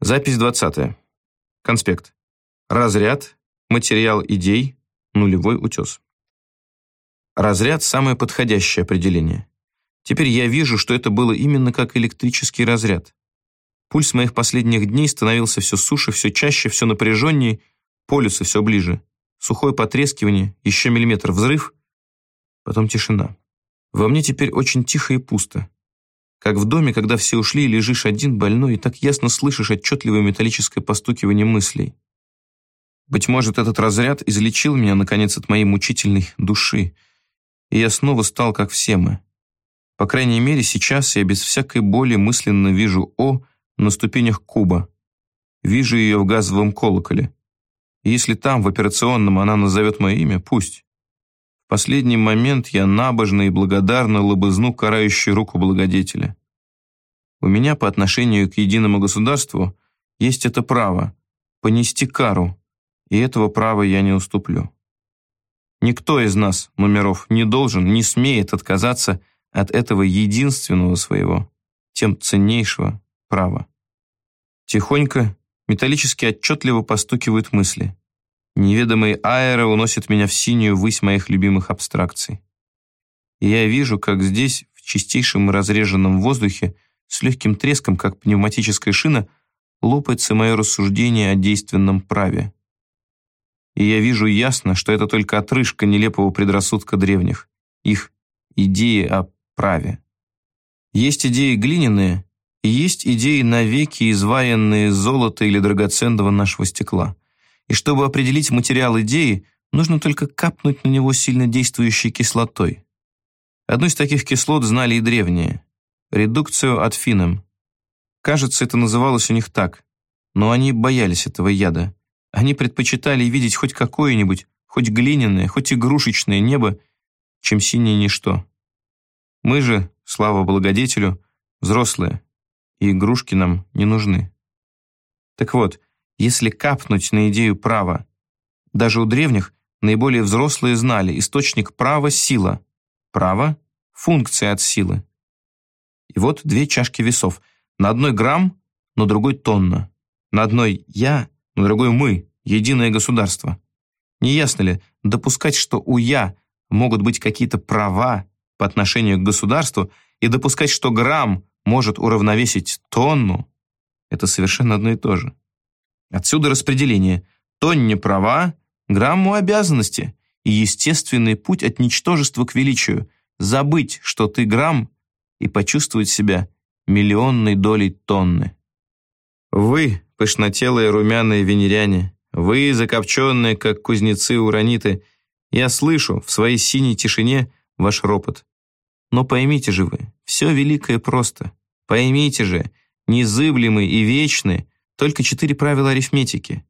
Запись 20. Конспект. Разряд, материал идей, нулевой утес. Разряд – самое подходящее определение. Теперь я вижу, что это было именно как электрический разряд. Пульс моих последних дней становился все суше, все чаще, все напряженнее, полюсы все ближе. Сухое потрескивание, еще миллиметр взрыв, потом тишина. Во мне теперь очень тихо и пусто. Как в доме, когда все ушли, лежишь один больной, и так ясно слышишь отчетливое металлическое постукивание мыслей. Быть может, этот разряд излечил меня, наконец, от моей мучительной души, и я снова стал, как все мы. По крайней мере, сейчас я без всякой боли мысленно вижу О на ступенях куба. Вижу ее в газовом колоколе. И если там, в операционном, она назовет мое имя, пусть. Последний момент я набожно и благодарно лобызну карающую руку благодетеля. У меня по отношению к единому государству есть это право – понести кару, и этого права я не уступлю. Никто из нас, номеров, не должен, не смеет отказаться от этого единственного своего, тем ценнейшего права. Тихонько, металлически отчетливо постукивают мысли. Неведомый аэро уносит меня в синюю высь моих любимых абстракций. И я вижу, как здесь, в чистейшем разреженном воздухе, с легким треском, как пневматическая шина, лопается мое рассуждение о действенном праве. И я вижу ясно, что это только отрыжка нелепого предрассудка древних, их идеи о праве. Есть идеи глиняные, и есть идеи навеки изваянные из золота или драгоценного нашего стекла – и чтобы определить материал идеи, нужно только капнуть на него сильно действующей кислотой. Одну из таких кислот знали и древние – редукцию ad finem. Кажется, это называлось у них так, но они боялись этого яда. Они предпочитали видеть хоть какое-нибудь, хоть глиняное, хоть игрушечное небо, чем синее ничто. Мы же, слава благодетелю, взрослые, и игрушки нам не нужны. Так вот, если капнуть на идею права. Даже у древних наиболее взрослые знали, источник права – сила. Право – функция от силы. И вот две чашки весов. На одной грамм, на другой тонна. На одной «я», на другой «мы», единое государство. Не ясно ли, допускать, что у «я» могут быть какие-то права по отношению к государству, и допускать, что грамм может уравновесить тонну, это совершенно одно и то же. Отсюда распределение. Тонне права, грамму обязанности и естественный путь от ничтожества к величию. Забыть, что ты грамм, и почувствовать себя миллионной долей тонны. Вы, пышнотелые румяные венеряне, вы, закопченные, как кузнецы-ураниты, я слышу в своей синей тишине ваш ропот. Но поймите же вы, все великое просто. Поймите же, незыблемый и вечный, только четыре правила арифметики.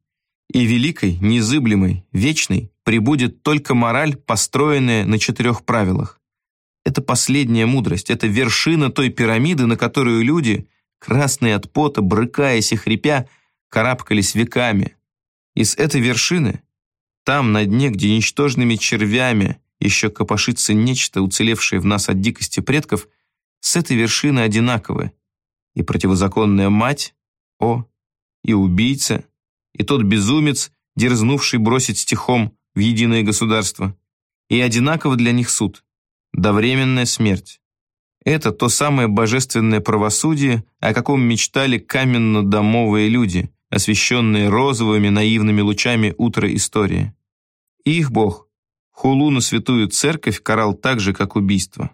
И великой, незыблемой, вечной прибудет только мораль, построенная на четырех правилах. Это последняя мудрость, это вершина той пирамиды, на которую люди, красные от пота, брыкаясь и хрипя, карабкались веками. И с этой вершины, там, на дне, где ничтожными червями еще копошится нечто, уцелевшее в нас от дикости предков, с этой вершины одинаковы и противозаконная мать, о, и убийца, и тот безумец, дерзнувший бросить стихом в единое государство. И одинаково для них суд – довременная смерть. Это то самое божественное правосудие, о каком мечтали каменно-домовые люди, освещенные розовыми наивными лучами утра истории. их Бог, хулу на святую церковь, карал так же, как убийство.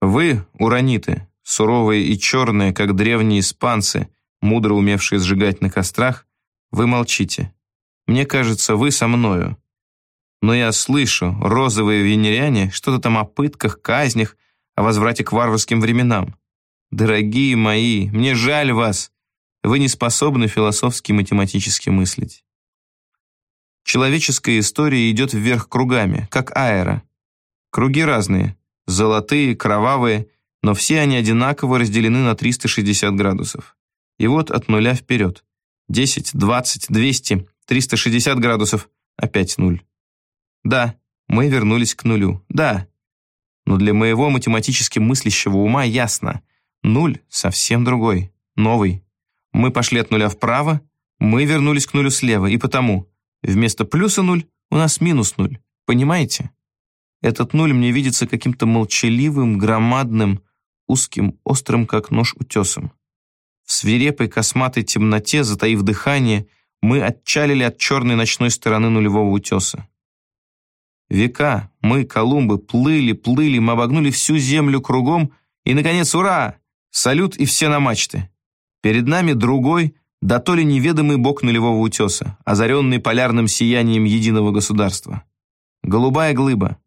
Вы, ураниты, суровые и черные, как древние испанцы, мудро умевшие сжигать на кострах, вы молчите. Мне кажется, вы со мною. Но я слышу, розовые венеряне, что-то там о пытках, казнях, о возврате к варварским временам. Дорогие мои, мне жаль вас. Вы не способны философски математически мыслить. Человеческая история идет вверх кругами, как аэро. Круги разные, золотые, кровавые, но все они одинаково разделены на 360 градусов. И вот от нуля вперед. 10, 20, 200, 360 градусов. Опять нуль. Да, мы вернулись к нулю. Да. Но для моего математически мыслящего ума ясно. Нуль совсем другой, новый. Мы пошли от нуля вправо, мы вернулись к нулю слева, и потому вместо плюса нуль у нас минус нуль. Понимаете? Этот нуль мне видится каким-то молчаливым, громадным, узким, острым, как нож утесом. В свирепой косматой темноте, затаив дыхание, мы отчалили от черной ночной стороны нулевого утеса. Века мы, Колумбы, плыли, плыли, мы обогнули всю землю кругом, и, наконец, ура! Салют и все на мачты. Перед нами другой, да то ли неведомый бок нулевого утеса, озаренный полярным сиянием единого государства. Голубая глыба,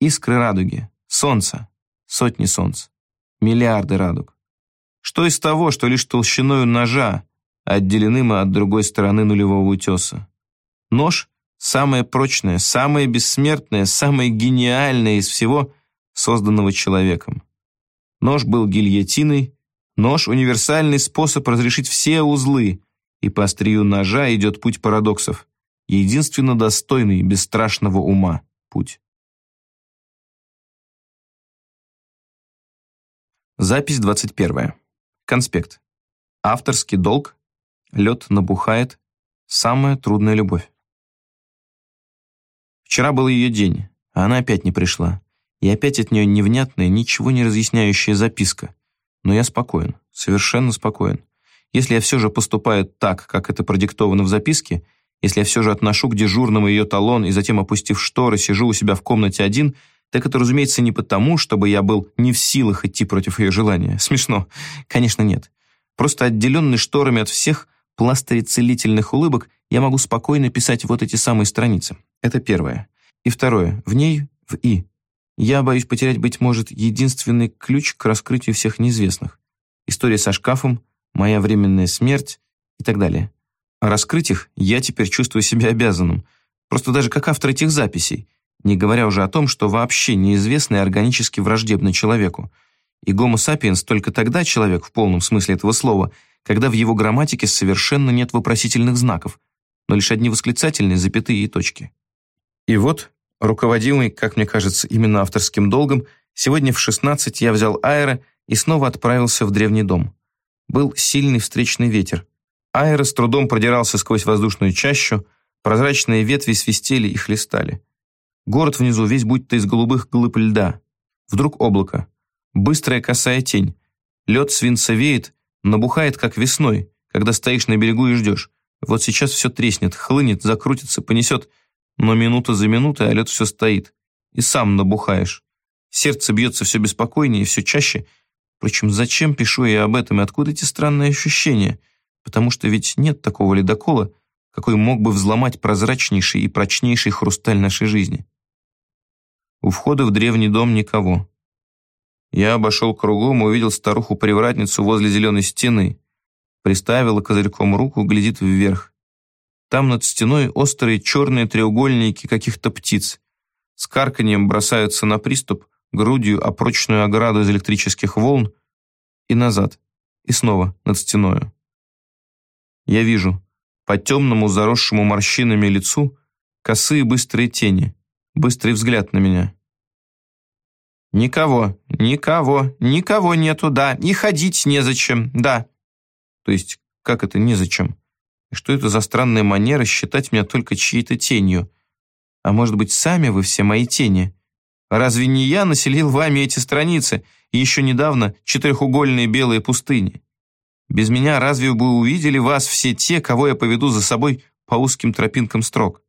искры радуги, солнце, сотни солнц, миллиарды радуг. Что из того, что лишь толщиною ножа отделены мы от другой стороны нулевого утеса? Нож — самое прочное, самое бессмертное, самое гениальное из всего, созданного человеком. Нож был гильотиной, нож — универсальный способ разрешить все узлы, и по острию ножа идет путь парадоксов, единственно достойный бесстрашного ума путь. Запись 21. Конспект. Авторский долг. Лед набухает. Самая трудная любовь. Вчера был ее день, а она опять не пришла. И опять от нее невнятная, ничего не разъясняющая записка. Но я спокоен, совершенно спокоен. Если я все же поступаю так, как это продиктовано в записке, если я все же отношу к дежурному ее талон и затем, опустив шторы, сижу у себя в комнате один — так это, разумеется, не потому, чтобы я был не в силах идти против ее желания. Смешно. Конечно, нет. Просто отделенный шторами от всех пластырей целительных улыбок, я могу спокойно писать вот эти самые страницы. Это первое. И второе. В ней, в «и». Я боюсь потерять, быть может, единственный ключ к раскрытию всех неизвестных. История со шкафом, моя временная смерть и так далее. А раскрыть их я теперь чувствую себя обязанным. Просто даже как автор этих записей не говоря уже о том, что вообще неизвестно и органически враждебно человеку. И Homo sapiens только тогда человек в полном смысле этого слова, когда в его грамматике совершенно нет вопросительных знаков, но лишь одни восклицательные, запятые и точки. И вот, руководимый, как мне кажется, именно авторским долгом, сегодня в 16 я взял аэро и снова отправился в древний дом. Был сильный встречный ветер. Аэро с трудом продирался сквозь воздушную чащу, прозрачные ветви свистели и хлестали. Город внизу весь будто из голубых глыб льда. Вдруг облако. Быстрая косая тень. Лед свинцевеет, набухает, как весной, когда стоишь на берегу и ждешь. Вот сейчас все треснет, хлынет, закрутится, понесет. Но минута за минутой, а лед все стоит. И сам набухаешь. Сердце бьется все беспокойнее и все чаще. Впрочем, зачем пишу я об этом и откуда эти странные ощущения? Потому что ведь нет такого ледокола, какой мог бы взломать прозрачнейший и прочнейший хрусталь нашей жизни. У входа в древний дом никого. Я обошел кругом и увидел старуху-привратницу возле зеленой стены. Приставила козырьком руку, глядит вверх. Там над стеной острые черные треугольники каких-то птиц. С карканьем бросаются на приступ, грудью о прочную ограду из электрических волн и назад, и снова над стеною. Я вижу, по темному заросшему морщинами лицу, косые быстрые тени, быстрый взгляд на меня. «Никого, никого, никого нету, да, и ходить незачем, да». То есть, как это незачем? И что это за странная манера считать меня только чьей-то тенью? А может быть, сами вы все мои тени? Разве не я населил вами эти страницы и еще недавно четырехугольные белые пустыни? Без меня разве бы увидели вас все те, кого я поведу за собой по узким тропинкам строк?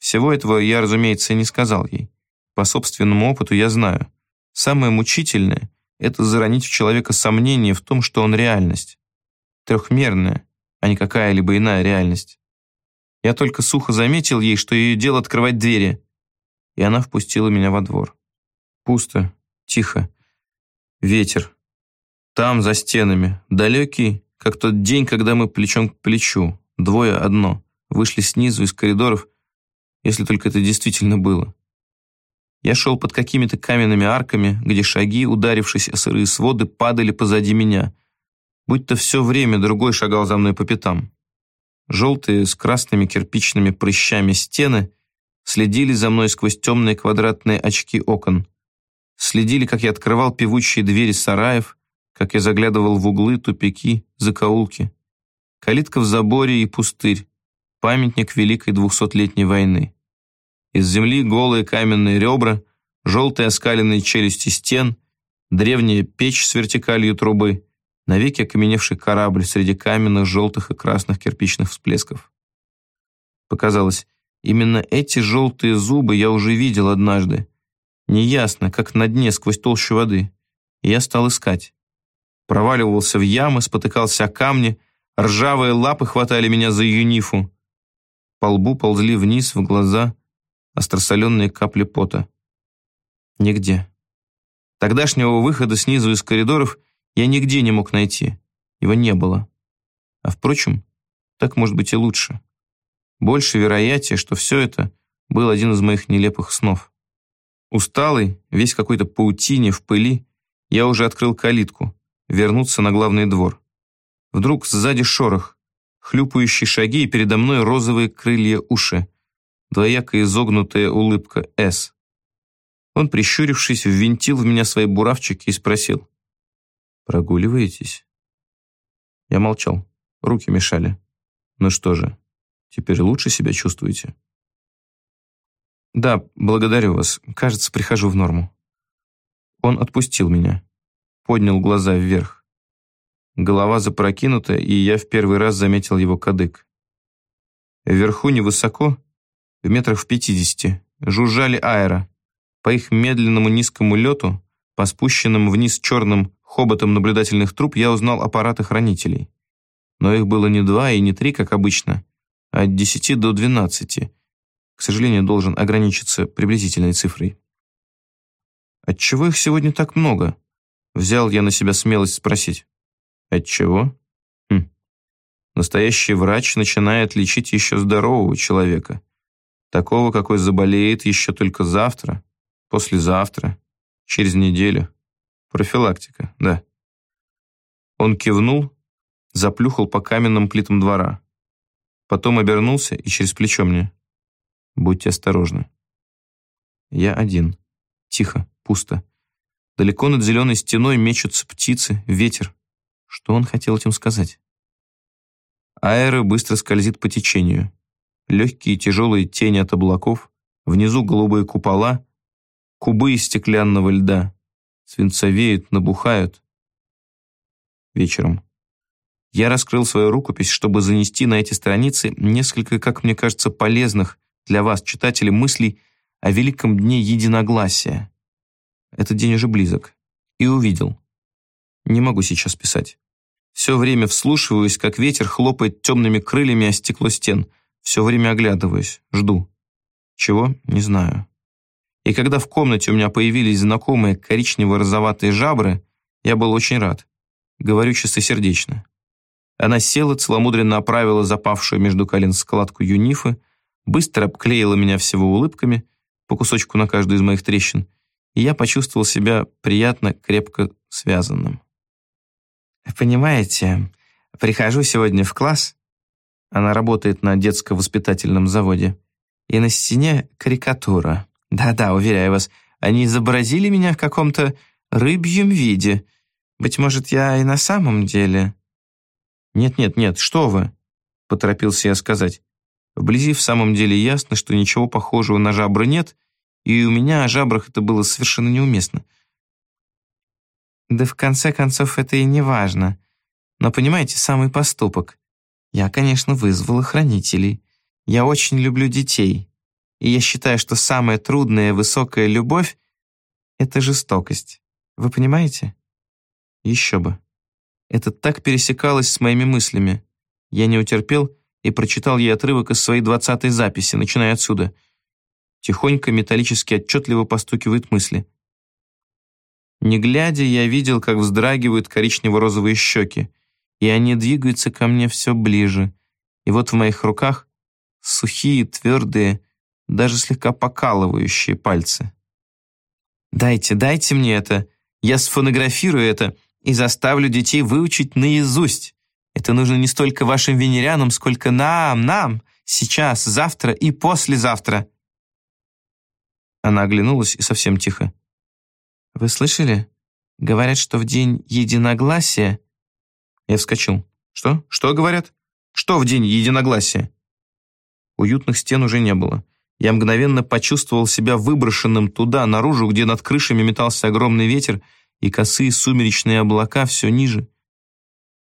Всего этого я, разумеется, не сказал ей. По собственному опыту я знаю. Самое мучительное — это заронить в человека сомнение в том, что он реальность. Трехмерная, а не какая-либо иная реальность. Я только сухо заметил ей, что ее дело открывать двери, и она впустила меня во двор. Пусто, тихо. Ветер. Там, за стенами, далекий, как тот день, когда мы плечом к плечу, двое одно, вышли снизу из коридоров, если только это действительно было. Я шел под какими-то каменными арками, где шаги, ударившись о сырые своды, падали позади меня. Будь-то все время другой шагал за мной по пятам. Желтые с красными кирпичными прыщами стены следили за мной сквозь темные квадратные очки окон. Следили, как я открывал певучие двери сараев, как я заглядывал в углы, тупики, закоулки. калитка в заборе и пустырь, памятник Великой двухсотлетней войны. Из земли голые каменные ребра, желтые оскаленные челюсти стен, древняя печь с вертикалью трубы, навеки окаменевший корабль среди каменных желтых и красных кирпичных всплесков. Показалось, именно эти желтые зубы я уже видел однажды. Неясно, как на дне сквозь толщу воды. И я стал искать. Проваливался в ямы, спотыкался о камни, ржавые лапы хватали меня за юнифу. По лбу ползли вниз в глаза остросоленные капли пота. Нигде. Тогдашнего выхода снизу из коридоров я нигде не мог найти. Его не было. А впрочем, так может быть и лучше. Больше вероятнее, что все это был один из моих нелепых снов. Усталый, весь какой-то паутине, в пыли, я уже открыл калитку, вернуться на главный двор. Вдруг сзади шорох, хлюпающие шаги и передо мной розовые крылья уши, двояко изогнутая улыбка «С». Он, прищурившись, ввинтил в меня свои буравчики и спросил. «Прогуливаетесь?» Я молчал, руки мешали. «Ну что же, теперь лучше себя чувствуете?» «Да, благодарю вас. Кажется, прихожу в норму». Он отпустил меня, поднял глаза вверх. Голова запрокинута, и я в первый раз заметил его кадык. Вверху невысоко, в метрах в пятидесяти, жужжали аэро. По их медленному низкому лету, по спущенным вниз черным хоботам наблюдательных труб, я узнал аппараты хранителей. Но их было не два и не три, как обычно, а от десяти до двенадцати. К сожалению, должен ограничиться приблизительной цифрой. «Отчего их сегодня так много?» Взял я на себя смелость спросить. «Отчего?» хм. Настоящий врач начинает лечить еще здорового человека. Такого, какой заболеет еще только завтра, послезавтра, через неделю. Профилактика, да. Он кивнул, заплюхал по каменным плитам двора. Потом обернулся и через плечо мне. Будьте осторожны. Я один. Тихо, пусто. Далеко над зеленой стеной мечутся птицы, ветер. Что он хотел этим сказать? Аэро быстро скользит по течению легкие тяжелые тени от облаков, внизу голубые купола, кубы из стеклянного льда, свинцовеют, набухают. Вечером. Я раскрыл свою рукопись, чтобы занести на эти страницы несколько, как мне кажется, полезных для вас, читателей, мыслей о великом дне единогласия. Этот день уже близок. И увидел. Не могу сейчас писать. Все время вслушиваюсь, как ветер хлопает темными крыльями о стекло стен — все время оглядываюсь, жду. Чего? Не знаю. И когда в комнате у меня появились знакомые коричнево-розоватые жабры, я был очень рад. Говорю чистосердечно. Она села, целомудренно оправила запавшую между колен складку юнифы, быстро обклеила меня всего улыбками, по кусочку на каждую из моих трещин, и я почувствовал себя приятно крепко связанным. «Понимаете, прихожу сегодня в класс, она работает на детско-воспитательном заводе. И на стене карикатура. Да-да, уверяю вас, они изобразили меня в каком-то рыбьем виде. Быть может, я и на самом деле... Нет-нет-нет, что вы, поторопился я сказать. Вблизи в самом деле ясно, что ничего похожего на жабры нет, и у меня о жабрах это было совершенно неуместно. Да в конце концов это и не важно. Но понимаете, самый поступок. Я, конечно, вызвала хранителей. Я очень люблю детей. И я считаю, что самая трудная высокая любовь — это жестокость. Вы понимаете? Еще бы. Это так пересекалось с моими мыслями. Я не утерпел и прочитал ей отрывок из своей двадцатой записи, начиная отсюда. Тихонько, металлически отчетливо постукивают мысли. Не глядя, я видел, как вздрагивают коричнево-розовые щеки, и они двигаются ко мне все ближе. И вот в моих руках сухие, твердые, даже слегка покалывающие пальцы. «Дайте, дайте мне это. Я сфонографирую это и заставлю детей выучить наизусть. Это нужно не столько вашим венерянам, сколько нам, нам, сейчас, завтра и послезавтра». Она оглянулась и совсем тихо. «Вы слышали? Говорят, что в день единогласия я вскочил. «Что? Что говорят?» Что в день единогласия? Уютных стен уже не было. Я мгновенно почувствовал себя выброшенным туда, наружу, где над крышами метался огромный ветер, и косые сумеречные облака все ниже.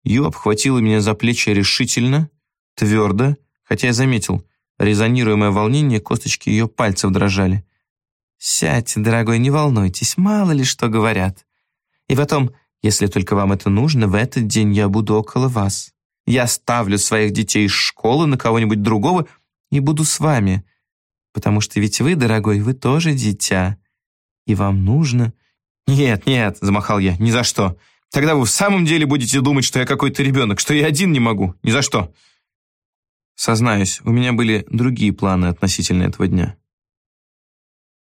Ю обхватила меня за плечи решительно, твердо, хотя я заметил, резонируемое волнение, косточки ее пальцев дрожали. «Сядьте, дорогой, не волнуйтесь, мало ли что говорят. И потом, если только вам это нужно, в этот день я буду около вас. Я ставлю своих детей из школы на кого-нибудь другого и буду с вами, потому что ведь вы, дорогой, вы тоже дитя, и вам нужно...» «Нет, нет», — замахал я, — «ни за что. Тогда вы в самом деле будете думать, что я какой-то ребенок, что я один не могу. Ни за что». Сознаюсь, у меня были другие планы относительно этого дня.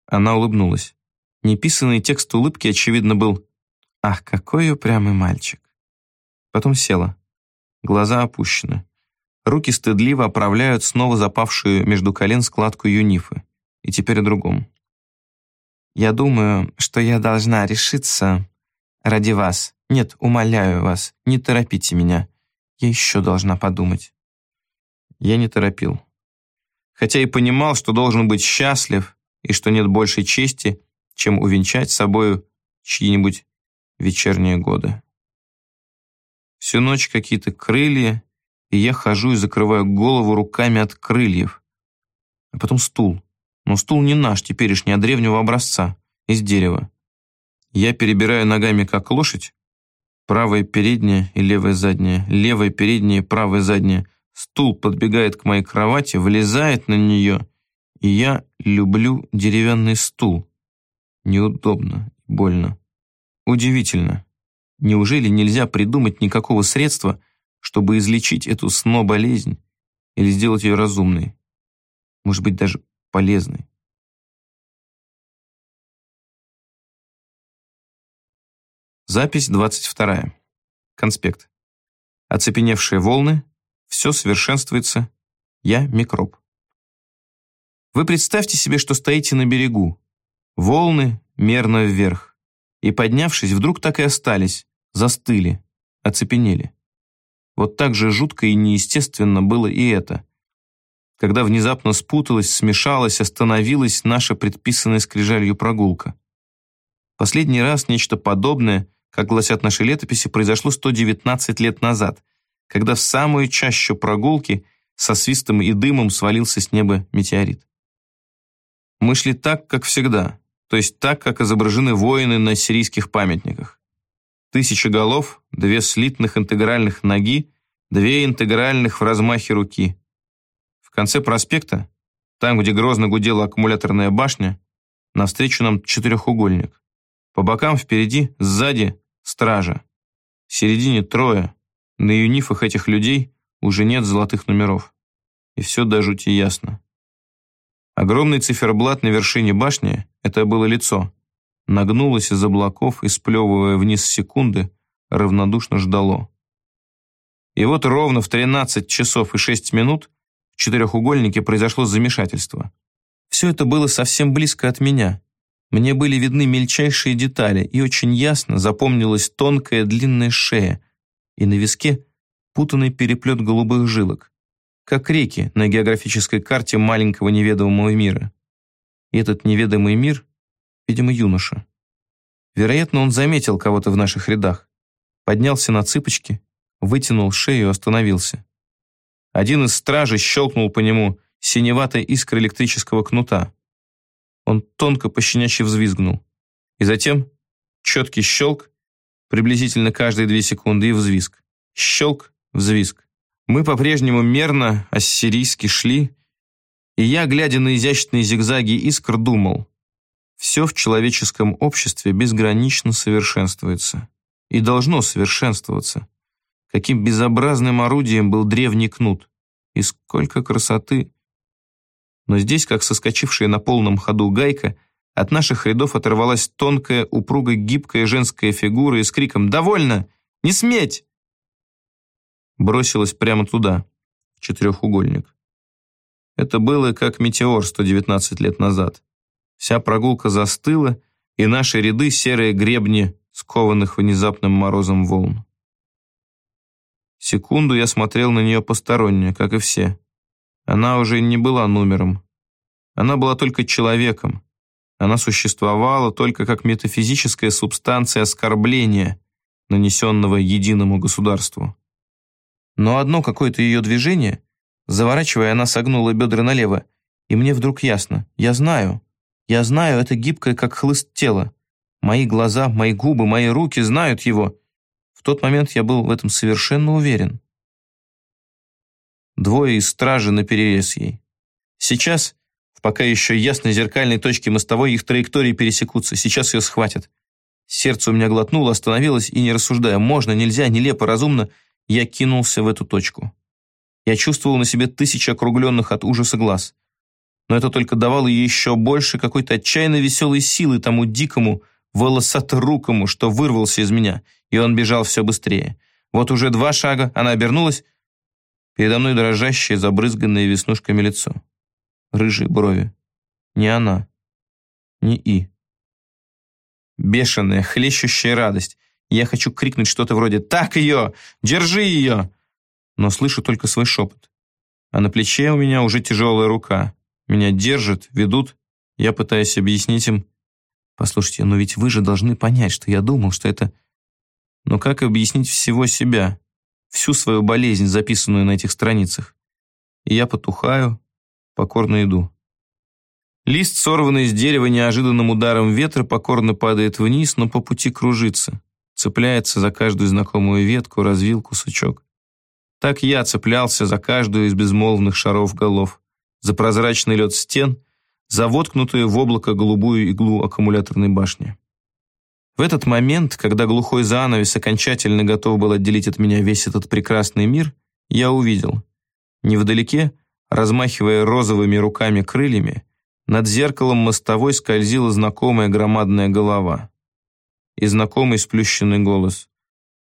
Она улыбнулась. Неписанный текст улыбки, очевидно, был «Ах, какой упрямый мальчик!» Потом села. Глаза опущены. Руки стыдливо оправляют снова запавшую между колен складку юнифы. И теперь о другом. «Я думаю, что я должна решиться ради вас. Нет, умоляю вас, не торопите меня. Я еще должна подумать». Я не торопил. Хотя и понимал, что должен быть счастлив и что нет большей чести, чем увенчать собою чьи-нибудь вечерние годы. Всю ночь какие-то крылья, и я хожу и закрываю голову руками от крыльев. А потом стул. Но стул не наш, теперешний, а древнего образца, из дерева. Я перебираю ногами, как лошадь. Правая передняя и левая задняя, левая передняя и правая задняя. Стул подбегает к моей кровати, влезает на нее, и я люблю деревянный стул. Неудобно, больно. Удивительно. Неужели нельзя придумать никакого средства, чтобы излечить эту сно-болезнь или сделать ее разумной? Может быть, даже полезной? Запись 22. Конспект. Оцепеневшие волны. Все совершенствуется. Я микроб. Вы представьте себе, что стоите на берегу. Волны мерно вверх и, поднявшись, вдруг так и остались, застыли, оцепенели. Вот так же жутко и неестественно было и это, когда внезапно спуталась, смешалась, остановилась наша предписанная скрижалью прогулка. Последний раз нечто подобное, как гласят наши летописи, произошло 119 лет назад, когда в самую чащу прогулки со свистом и дымом свалился с неба метеорит. Мы шли так, как всегда, то есть так, как изображены воины на сирийских памятниках. Тысяча голов, две слитных интегральных ноги, две интегральных в размахе руки. В конце проспекта, там, где грозно гудела аккумуляторная башня, навстречу нам четырехугольник. По бокам впереди, сзади стража. В середине трое. На юнифах этих людей уже нет золотых номеров. И все до жути ясно. Огромный циферблат на вершине башни — это было лицо. Нагнулось из облаков и, сплевывая вниз секунды, равнодушно ждало. И вот ровно в 13 часов и 6 минут в четырехугольнике произошло замешательство. Все это было совсем близко от меня. Мне были видны мельчайшие детали, и очень ясно запомнилась тонкая длинная шея, и на виске путанный переплет голубых жилок как реки на географической карте маленького неведомого мира. И этот неведомый мир, видимо, юноша. Вероятно, он заметил кого-то в наших рядах, поднялся на цыпочки, вытянул шею и остановился. Один из стражей щелкнул по нему синеватой искрой электрического кнута. Он тонко пощенячьи взвизгнул. И затем четкий щелк, приблизительно каждые две секунды, и взвизг. Щелк, взвизг. Мы по-прежнему мерно, ассирийски шли, и я, глядя на изящные зигзаги искр, думал, все в человеческом обществе безгранично совершенствуется и должно совершенствоваться. Каким безобразным орудием был древний кнут, и сколько красоты. Но здесь, как соскочившая на полном ходу гайка, от наших рядов оторвалась тонкая, упругая, гибкая женская фигура и с криком «Довольно! Не сметь!» Бросилась прямо туда, четырехугольник. Это было как метеор 119 лет назад. Вся прогулка застыла, и наши ряды серые гребни, скованных внезапным морозом волн. Секунду я смотрел на нее посторонне, как и все. Она уже не была номером. Она была только человеком. Она существовала только как метафизическая субстанция оскорбления, нанесенного единому государству. Но одно какое-то ее движение, заворачивая, она согнула бедра налево, и мне вдруг ясно, я знаю, я знаю это гибкое, как хлыст тело. Мои глаза, мои губы, мои руки знают его. В тот момент я был в этом совершенно уверен. Двое из стражи наперерез ей. Сейчас в пока еще ясной зеркальной точке мостовой их траектории пересекутся. Сейчас ее схватят. Сердце у меня глотнуло, остановилось, и не рассуждая, можно, нельзя, нелепо, разумно, я кинулся в эту точку. Я чувствовал на себе тысячи округленных от ужаса глаз. Но это только давало еще больше какой-то отчаянно веселой силы тому дикому, волосаторукому, что вырвался из меня, и он бежал все быстрее. Вот уже два шага, она обернулась, передо мной дрожащее, забрызганное веснушками лицо рыжие брови. Не она. Не И. Бешеная, хлещущая радость. Я хочу крикнуть что-то вроде «Так ее! Держи ее!» Но слышу только свой шепот. А на плече у меня уже тяжелая рука. Меня держат, ведут. Я пытаюсь объяснить им. Послушайте, но ведь вы же должны понять, что я думал, что это... Но как объяснить всего себя? Всю свою болезнь, записанную на этих страницах? И я потухаю, покорно иду. Лист, сорванный с дерева неожиданным ударом ветра, покорно падает вниз, но по пути кружится, цепляется за каждую знакомую ветку, развилку, сучок. Так я цеплялся за каждую из безмолвных шаров голов, за прозрачный лед стен, за воткнутую в облако голубую иглу аккумуляторной башни. В этот момент, когда глухой занавес окончательно готов был отделить от меня весь этот прекрасный мир, я увидел. Невдалеке, Размахивая розовыми руками-крыльями, над зеркалом мостовой скользила знакомая громадная голова. И знакомый сплющенный голос.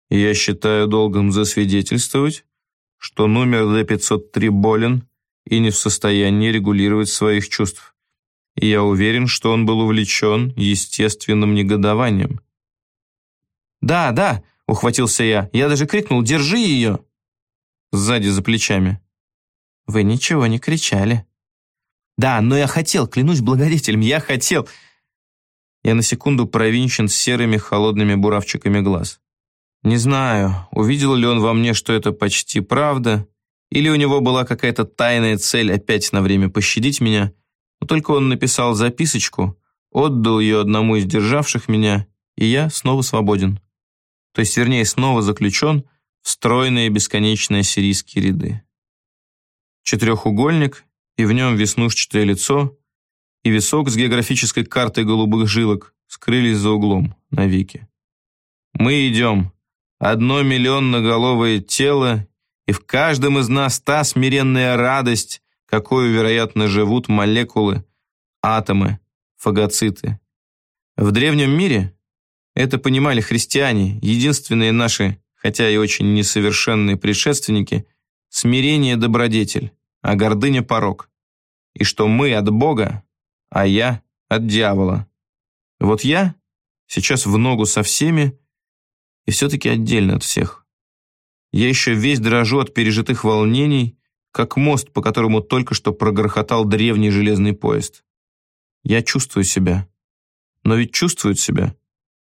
«Я считаю долгом засвидетельствовать, что номер Д-503 болен и не в состоянии регулировать своих чувств. И я уверен, что он был увлечен естественным негодованием». «Да, да!» — ухватился я. Я даже крикнул «Держи ее!» Сзади за плечами. Вы ничего не кричали. Да, но я хотел, клянусь благодетелем, я хотел. Я на секунду провинчен с серыми холодными буравчиками глаз. Не знаю, увидел ли он во мне, что это почти правда, или у него была какая-то тайная цель опять на время пощадить меня, но только он написал записочку, отдал ее одному из державших меня, и я снова свободен. То есть, вернее, снова заключен в стройные бесконечные сирийские ряды четырехугольник, и в нем веснушчатое лицо, и висок с географической картой голубых жилок скрылись за углом навеки. Мы идем. Одно миллионноголовое тело, и в каждом из нас та смиренная радость, какой, вероятно, живут молекулы, атомы, фагоциты. В древнем мире это понимали христиане, единственные наши, хотя и очень несовершенные предшественники – смирение – добродетель, а гордыня – порок. И что мы от Бога, а я от дьявола. Вот я сейчас в ногу со всеми и все-таки отдельно от всех. Я еще весь дрожу от пережитых волнений, как мост, по которому только что прогрохотал древний железный поезд. Я чувствую себя. Но ведь чувствуют себя.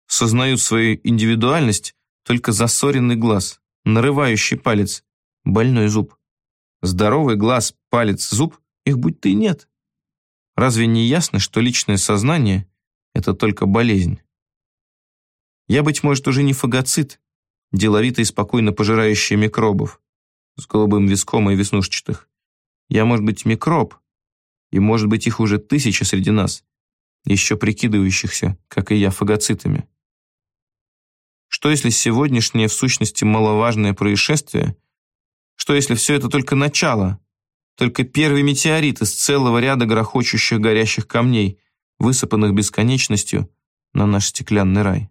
Сознают свою индивидуальность только засоренный глаз, нарывающий палец, больной зуб. Здоровый глаз, палец, зуб, их будто и нет. Разве не ясно, что личное сознание — это только болезнь? Я, быть может, уже не фагоцит, деловито и спокойно пожирающий микробов, с голубым виском и веснушчатых. Я, может быть, микроб, и, может быть, их уже тысяча среди нас, еще прикидывающихся, как и я, фагоцитами. Что если сегодняшнее в сущности маловажное происшествие — что если все это только начало? Только первый метеорит из целого ряда грохочущих горящих камней, высыпанных бесконечностью на наш стеклянный рай.